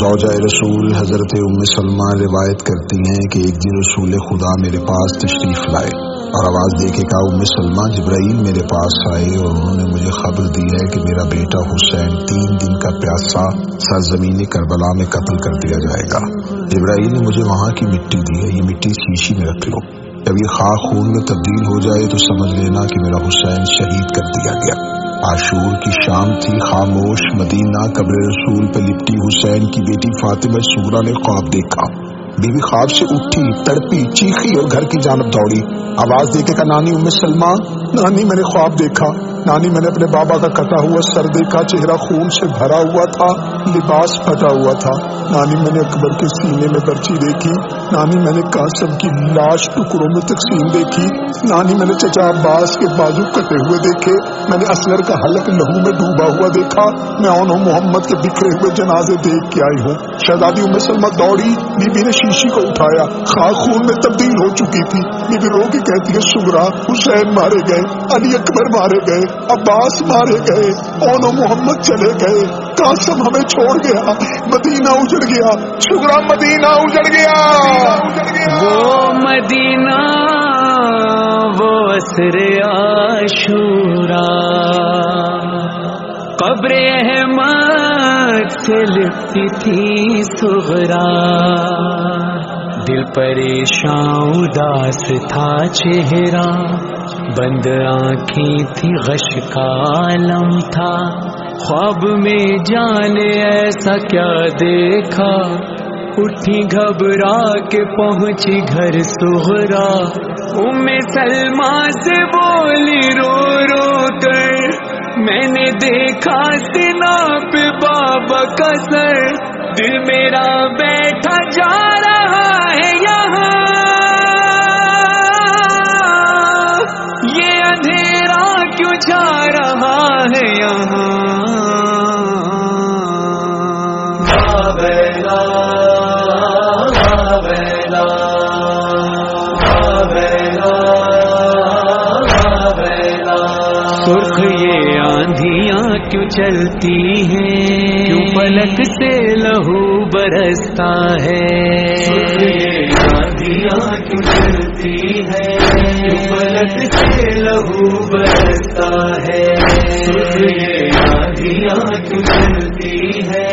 زوجہ رسول حضرت ام سلمہ روایت کرتی ہیں کہ ایک دن رسول خدا میرے پاس تشریف لائے اور آواز دے کے کہا، ام سلمہ جبرائیل میرے پاس آئے اور انہوں نے مجھے خبر دی ہے کہ میرا بیٹا حسین تین دن کا پیاسا سرزمین کربلا میں قتل کر دیا جائے گا۔ جبرائیل نے مجھے وہاں کی مٹی دی ہے، یہ مٹی شیشی میں رکھ لو۔ جب یہ خاک خون میں تبدیل ہو جائے تو سمجھ لینا کہ میرا حسین شہید کر دیا گیا۔ عاشور کی شام تھی، خاموش، مدینہ، قبر رسول پہ لپٹی حسین کی بیٹی فاطمہ سورا نے خواب دیکھا۔ بیوی خواب سے اٹھی، تڑپی، چیخی اور گھر کی جانب دوڑی۔ آواز دے کے کہا، نانی ام سلمہ نانی میں نے خواب دیکھا۔ نانی میں نے اپنے بابا کا کٹا ہوا سر دیکھا، چہرہ خون سے بھرا ہوا تھا۔ لباس پھٹا ہوا تھا۔ نانی میں نے اکبر کے سینے میں برچی دیکھی۔ نانی میں نے قاسم کی لاش ٹکڑوں میں تقسیم دیکھی۔ نانی میں نے چچا عباس کے بازو کٹے ہوئے دیکھے۔ میں نے اسلر کا حلق لہو میں ڈوبا ہوا دیکھا۔ میں اون محمد کے بکھرے ہوئے جنازے دیکھ کے آئی ہوں۔ شہزادی ام سلمہ دوڑی۔ بی بی نے شیشی کو اٹھایا۔ خاک خون میں تبدیل ہو چکی تھی۔ بی رو کے کہتی ہے شگرا حسین مارے گئے، علی اکبر مارے گئے، عباس مارے گئے اون محمد چلے گئے۔ قاسم ہمیں چھوڑ گیا، مدینہ اجڑ گیا شگرا مدینہ اجڑ گیا۔ وہ مدینہ، وہ اسر عاشورا قبر احمد سے لپتی تھی سغرا دل پریشان، اداس تھا چہرہ۔ بند آنکھیں تھی غش کا عالم تھا۔ خواب میں جانے ایسا کیا دیکھا؟ اٹھی گھبرا کے پہنچی گھر سہرا ام سلمہ سے بولی، رو رو کر۔ میں نے دیکھا سنا پہ بابا کا سر۔ دل میرا بیٹھا جا سرخ یہ آندھیاں کیوں چلتی ہیں؟ کیوں پلک سے لہو برستا ہے؟ آندھیاں کیوں چلتی ہے کیوں پلک سے لہو برستا ہے؟ آندھیاں کیوں چلتی ہے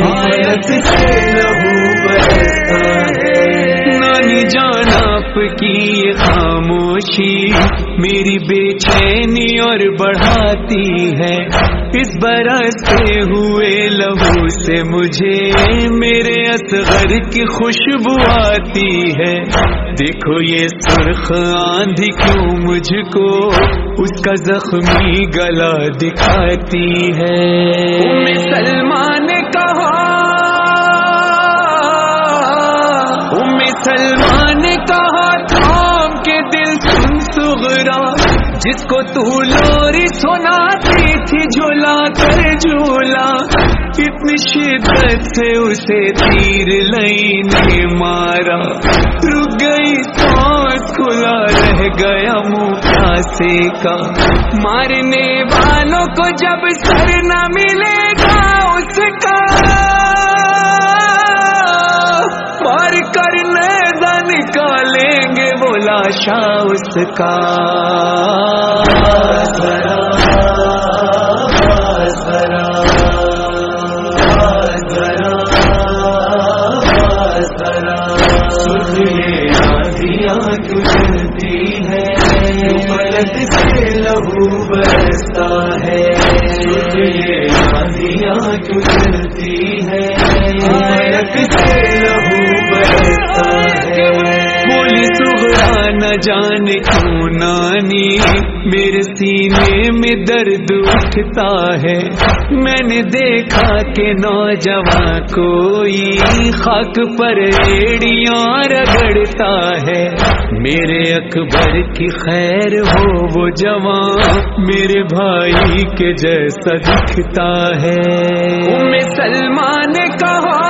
پلک سے لہو برستا ہے؟ نانی جان آپ کی یہ خاموشی میری بے چینی اور بڑھاتی ہے۔ اس برستے ہوئے لہو سے مجھے میرے اصغر کی خوشبو آتی ہے۔ دیکھو یہ سرخ آندھی کیوں مجھ کو اس کا زخمی گلا دکھاتی ہے۔ سلمان نے کہا سلمان جس کو تو لوری سناتی تھی، جھولا کر جھولا۔ اتنی شدت سے اسے تیر لئی نے مارا۔ رک گئی سانس کھلا، رہ گیا منہ پیاسے کا۔ مارنے والوں کو جب سر نہ ملے وہ لاشا اس کا۔ ذرا ذرا ذرا ذرا سن ہے پلک سے لہو برستا ہے۔ سن یہ چلتی ہے پلک سے لہو برستا ہے۔ سغرا نہ جانے کیوں نانی؟ میرے سینے میں درد اٹھتا ہے۔ میں نے دیکھا کہ نوجوان کوئی خاک پر ایڑیاں رگڑتا ہے۔ میرے اکبر کی خیر ہو وہ جوان۔ میرے بھائی کے جیسا دکھتا ہے۔ سلمان نے کہا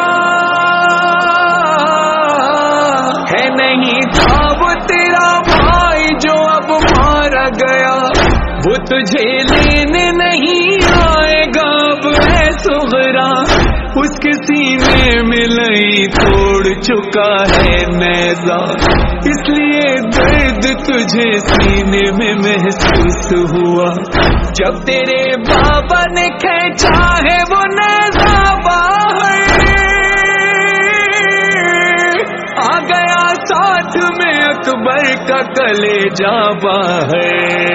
تجھے لینے نہیں آئے گا اب ہے سغرا۔ اس کے سینے میں لئی توڑ چکا ہے نیزا۔ اس لیے درد تجھے سینے میں محسوس ہوا۔ جب تیرے بابا نے کھینچا ہے وہ نیزا باہر۔ آ گیا ساتھ میں اکبر کا کلے جا باہر۔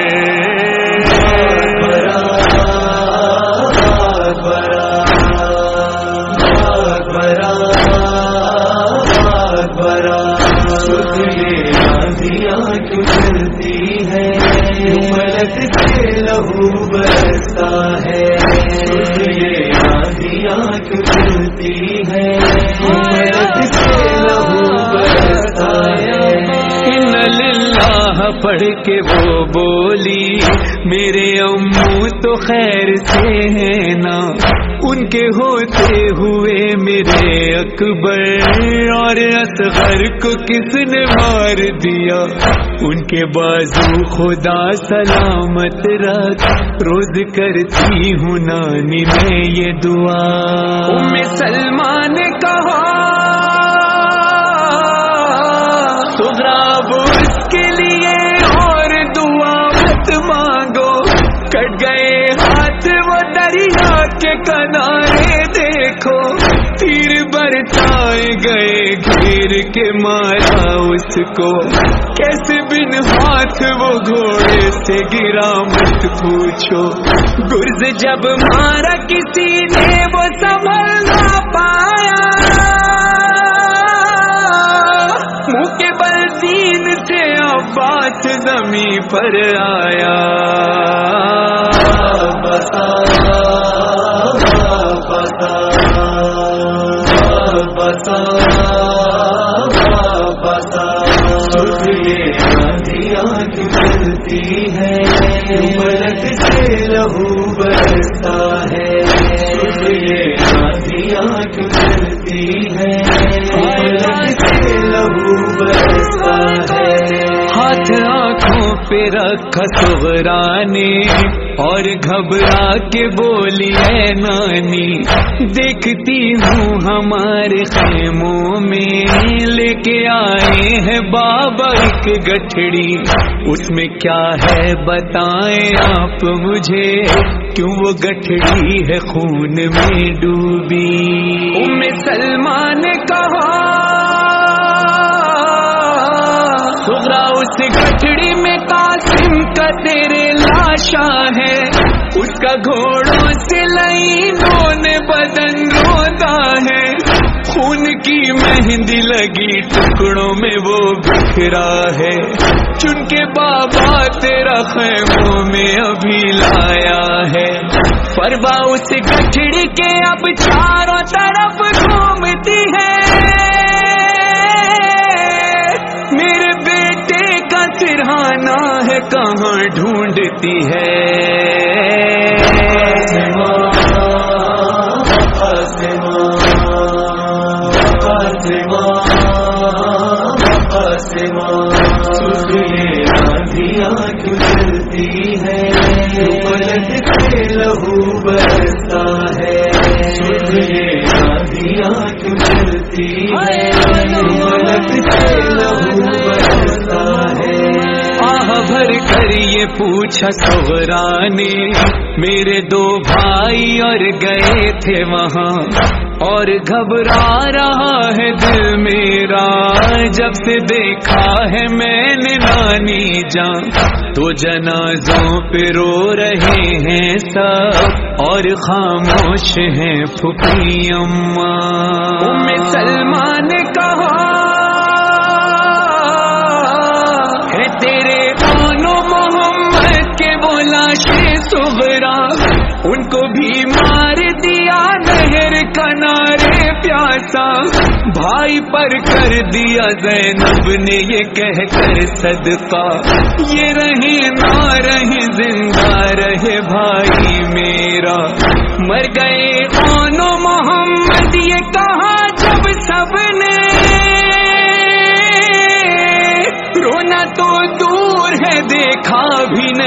لہو برستا ہے ہے لہو برستا ہے پڑھ کے وہ بولی میرے امو تو خیر سے ہے نا ان کے ہوتے ہوئے میرے اکبر اور اصغر کو کس نے مار دیا ان کے بازو خدا سلامت رکھ، روز کرتی ہوں نانی میں یہ دعا۔ ام سلمان کہا، سغراب اس کے لیے اور دعا مت مانگو۔ کٹ گئے ہاتھ وہ دریا کے کنارے دیکھو۔ تیر برتائے گئے گھیر کے مارا اس کو۔ کیسے بن ہاتھ وہ گھوڑے سے گرا مت پوچھو۔ گرز جب مارا کسی نے وہ سنبھل نہ پایا۔ منہ کے بل دین سے اب بات زمین پر آیا۔ بتا بتا بتا بتا چلتی ہے۔ ملک سے لہو برستا ہے۔ چلتی ہے۔ ملک سے لہو برستا ہے۔ ہاتھ آنکھوں پہ رکھا سغرانے اور گھبرا کے بولی ہے نانی، دیکھتی ہوں ہمارے خیموں میں۔ لے کے آئے ہیں بابا ایک گٹھڑی۔ اس میں کیا ہے بتائیں آپ مجھے؟ کیوں وہ گٹھڑی ہے خون میں ڈوبی؟ ام سلمان کہا، سغرا اس گٹھڑی میں اس کا گھوڑوں سے لائنوں نے بدن روتا ہے۔ خون کی مہندی لگی، ٹکڑوں میں وہ بکھرا ہے۔ چن کے بابا تیرا خیموں میں ابھی لایا ہے۔ پروا اس گٹھڑی کے اب چاروں طرف گھومتی کہاں ڈھونڈتی ہے چلتی ہے پلٹ کے لہو برستا ہے پوچھا سغرا نے میرے دو بھائی اور گئے تھے وہاں۔ اور گھبرا رہا ہے دل میرا، جب سے دیکھا ہے میں نے نانی جان۔ تو جنازوں پہ رو رہے ہیں سب، اور خاموش ہیں پھپھی اماں۔ سلمان کہا سغرا ان کو بھی مار دیا نہر کنارے پیاسا۔ بھائی پر کر دیا زینب نے یہ کہہ کر صدقہ۔ یہ رہے نہ رہے، زندہ رہے بھائی میرا۔ مر گئے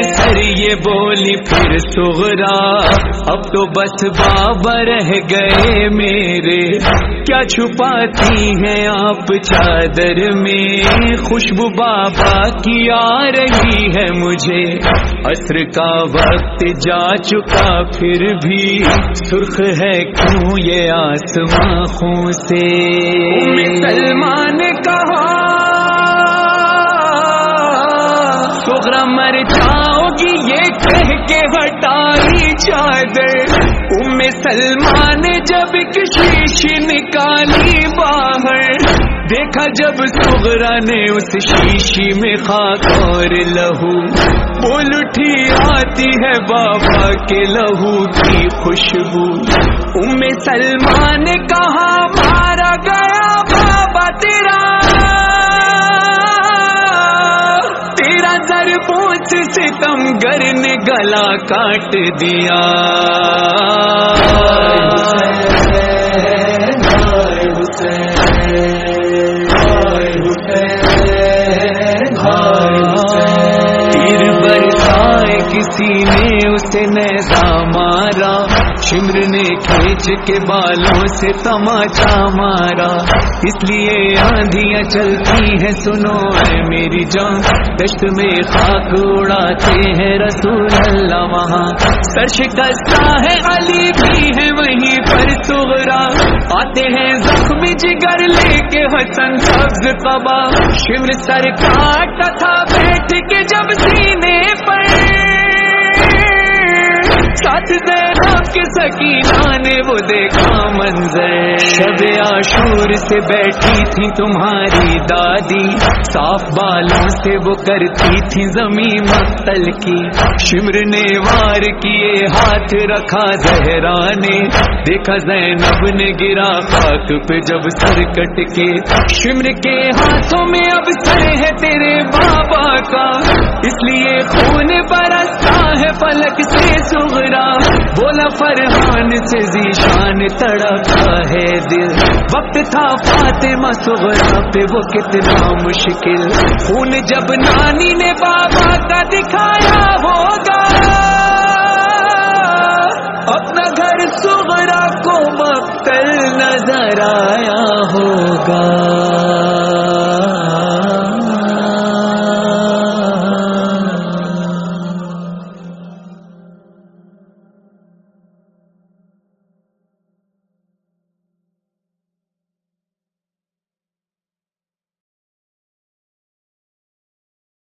سر یہ بولی پھر سغرا۔ اب تو بس بابا رہ گئے میرے۔ کیا چھپاتی ہیں آپ چادر میں؟ خوشبو بابا کی آ رہی ہے مجھے۔ عصر کا وقت جا چکا پھر بھی۔ سرخ ہے کیوں یہ آسماں خوں سے؟ سلمان کہا سغرا مر جاؤ گی یہ کہہ کے ہٹائی چادر۔ ام سلمان جب ایک شیش نکالی باہر، دیکھا جب سغرا نے اس شیشی میں خاک اور لہو۔ بول اٹھی، آتی ہے بابا کے لہو کی خوشبو۔ ام سلمان کہا گر نے گلا کاٹ دیا۔ تیر برسائے کسی نے اسے نیزا مارا شمر نے کھینچ کے بالوں سے تماچا مارا۔ اس لیے آندیاں چلتی ہیں، سنو اے میری جان۔ دشت میں خاک اڑاتے ہیں رسول اللہ وہاں۔ سر شکستہ ہے، علی بھی ہے وہیں پر سغرا آتے ہیں زخم جگر لے کے حسن سبز قبا شمر سر کاٹا تھا بیٹھ کے جب سینے پر۔ ساتھ زینب کے سکینہ نے وہ دیکھا منظر۔ شب عاشور سے بیٹھی تھی تمہاری دادی۔ صاف بالوں سے وہ کرتی تھی زمین مقتل کی۔ شمر نے وار کیے ہاتھ رکھا زہرا نے دیکھا زینب نے گرا خاک پہ جب سر کٹ کے۔ شمر کے ہاتھوں میں اب سر ہے تیرے بابا کا۔ اس لیے خون برستا ہے فلک سے سغرا۔ بولا فرحان سے ذیشان تڑپا ہے دل۔ وقت تھا فاطمہ سغرا پہ وہ کتنا مشکل۔ خون جب نانی نے بابا کا دکھایا ہوگا۔ اپنا گھر سغرا کو مقتل نظر آیا ہوگا۔